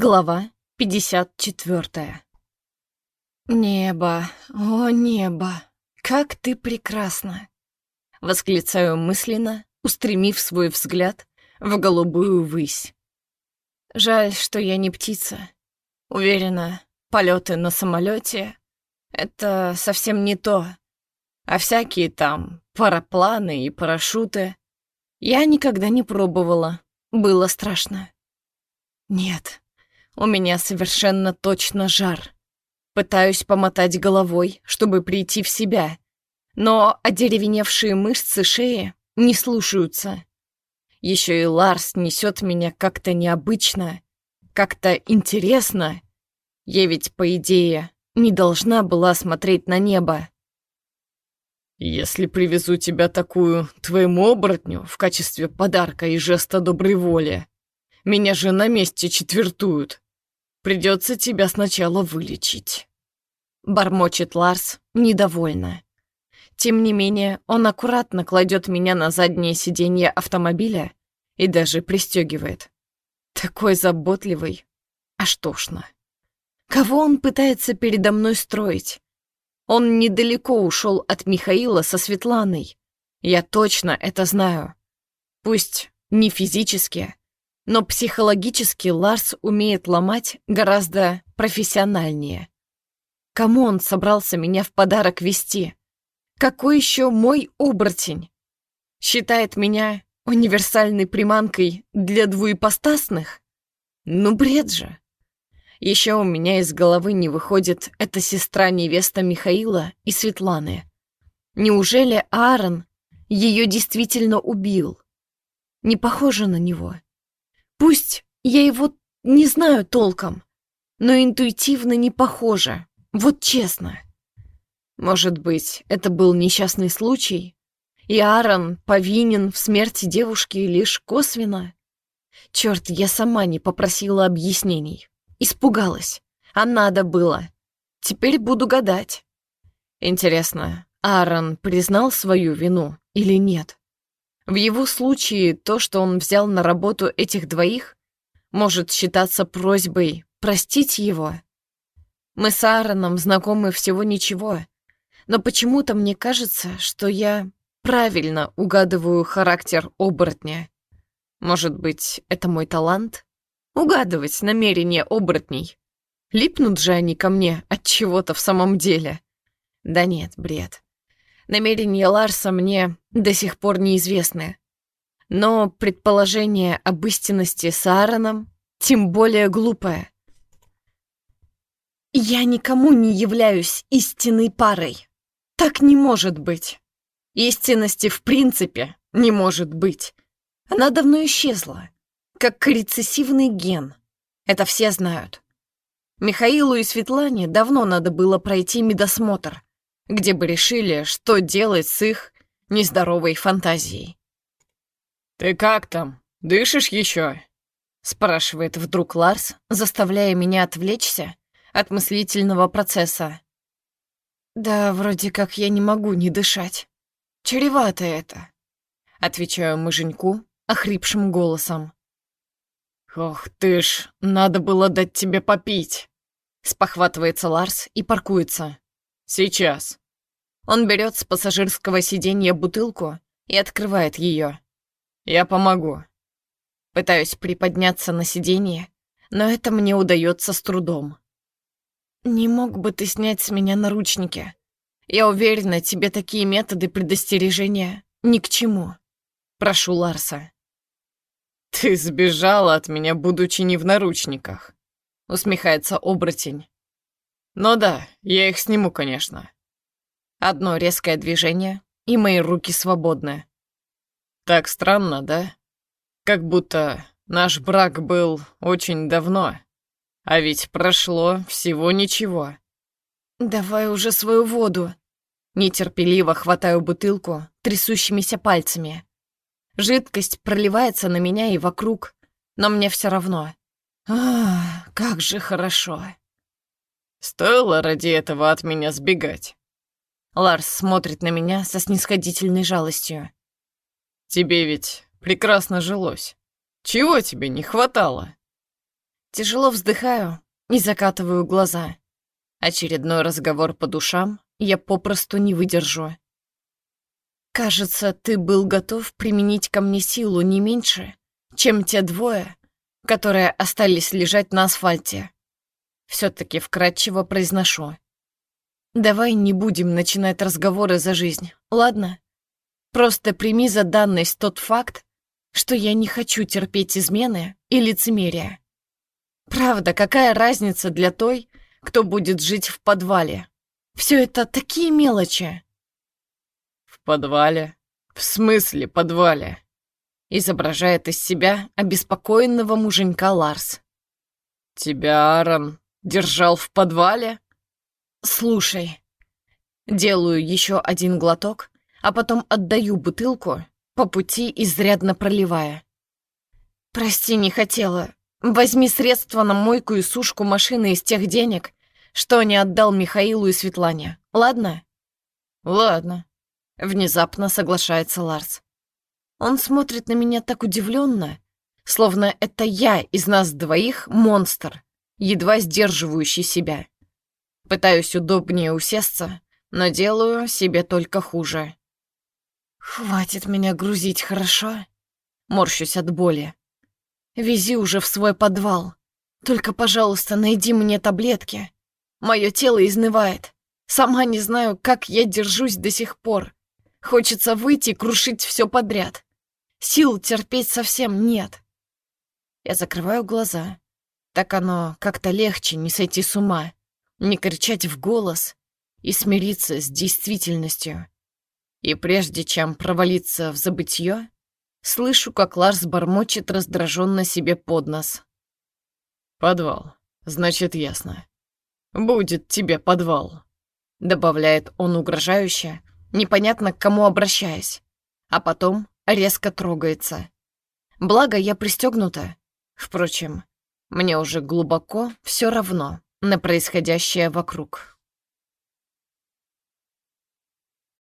Глава 54 «Небо, о небо, как ты прекрасна!» Восклицаю мысленно, устремив свой взгляд в голубую высь. Жаль, что я не птица. Уверена, полеты на самолете — это совсем не то. А всякие там парапланы и парашюты я никогда не пробовала. Было страшно. Нет, у меня совершенно точно жар. Пытаюсь помотать головой, чтобы прийти в себя, но одеревеневшие мышцы шеи не слушаются. Еще и Ларс несет меня как-то необычно, как-то интересно. Я ведь, по идее, не должна была смотреть на небо. «Если привезу тебя такую твоему оборотню в качестве подарка и жеста доброй воли, меня же на месте четвертуют. Придется тебя сначала вылечить. Бормочет Ларс недовольно. Тем не менее, он аккуратно кладет меня на заднее сиденье автомобиля и даже пристегивает. Такой заботливый. Аж тошно. Кого он пытается передо мной строить? Он недалеко ушел от Михаила со Светланой. Я точно это знаю. Пусть не физически, но психологически Ларс умеет ломать гораздо профессиональнее. Кому он собрался меня в подарок вести? Какой еще мой оборотень? Считает меня универсальной приманкой для двуепостасных? Ну, бред же. Еще у меня из головы не выходит эта сестра-невеста Михаила и Светланы. Неужели Аарон ее действительно убил? Не похоже на него. Пусть я его не знаю толком, но интуитивно не похоже, вот честно. Может быть, это был несчастный случай, и Аарон повинен в смерти девушки лишь косвенно? Черт, я сама не попросила объяснений. Испугалась. А надо было. Теперь буду гадать. Интересно, Аарон признал свою вину или нет? В его случае то, что он взял на работу этих двоих, может считаться просьбой простить его. Мы с Аароном знакомы всего ничего, но почему-то мне кажется, что я правильно угадываю характер оборотня. Может быть, это мой талант? Угадывать намерения оборотней. Липнут же они ко мне от чего-то в самом деле. Да нет, бред. Намерения Ларса мне до сих пор неизвестны. Но предположение об истинности с Аароном тем более глупое. Я никому не являюсь истинной парой. Так не может быть. Истинности в принципе не может быть. Она давно исчезла, как рецессивный ген. Это все знают. Михаилу и Светлане давно надо было пройти медосмотр, где бы решили, что делать с их нездоровой фантазией. «Ты как там? Дышишь еще?» спрашивает вдруг Ларс, заставляя меня отвлечься от мыслительного процесса. «Да, вроде как я не могу не дышать. Чревато это», — отвечаю муженьку охрипшим голосом. «Ох ты ж, надо было дать тебе попить!» Спохватывается Ларс и паркуется. Сейчас. Он берет с пассажирского сиденья бутылку и открывает ее. Я помогу. Пытаюсь приподняться на сиденье, но это мне удается с трудом. Не мог бы ты снять с меня наручники? Я уверена, тебе такие методы предостережения ни к чему. Прошу Ларса. Ты сбежала от меня, будучи не в наручниках, усмехается оборотень. Но да, я их сниму, конечно. Одно резкое движение, и мои руки свободны. Так странно, да? Как будто наш брак был очень давно, а ведь прошло всего ничего. Давай уже свою воду. Нетерпеливо хватаю бутылку трясущимися пальцами. Жидкость проливается на меня и вокруг, но мне все равно. А, как же хорошо. Стоило ради этого от меня сбегать. Ларс смотрит на меня со снисходительной жалостью. Тебе ведь прекрасно жилось. Чего тебе не хватало? Тяжело вздыхаю и закатываю глаза. Очередной разговор по душам я попросту не выдержу. Кажется, ты был готов применить ко мне силу не меньше, чем те двое, которые остались лежать на асфальте. Все-таки вкратчиво произношу. Давай не будем начинать разговоры за жизнь, ладно? Просто прими за данность тот факт, что я не хочу терпеть измены и лицемерие. Правда, какая разница для той, кто будет жить в подвале? Все это такие мелочи. В подвале? В смысле подвале? Изображает из себя обеспокоенного муженька Ларс. Тебя Аарон держал в подвале? Слушай. Делаю еще один глоток, а потом отдаю бутылку, по пути изрядно проливая. Прости, не хотела. Возьми средства на мойку и сушку машины из тех денег, что не отдал Михаилу и Светлане. Ладно? Ладно. Внезапно соглашается Ларс. Он смотрит на меня так удивленно, словно это я из нас двоих монстр, едва сдерживающий себя. Пытаюсь удобнее усесться, но делаю себе только хуже. «Хватит меня грузить, хорошо?» Морщусь от боли. «Вези уже в свой подвал. Только, пожалуйста, найди мне таблетки. Мое тело изнывает. Сама не знаю, как я держусь до сих пор. Хочется выйти и крушить все подряд. Сил терпеть совсем нет. Я закрываю глаза. Так оно как-то легче не сойти с ума, не кричать в голос и смириться с действительностью. И прежде чем провалиться в забытье, слышу, как Ларс бормочет раздраженно себе под нос. «Подвал. Значит, ясно. Будет тебе подвал», — добавляет он угрожающе, непонятно к кому обращаясь, а потом резко трогается. Благо, я пристегнута. Впрочем, мне уже глубоко все равно на происходящее вокруг.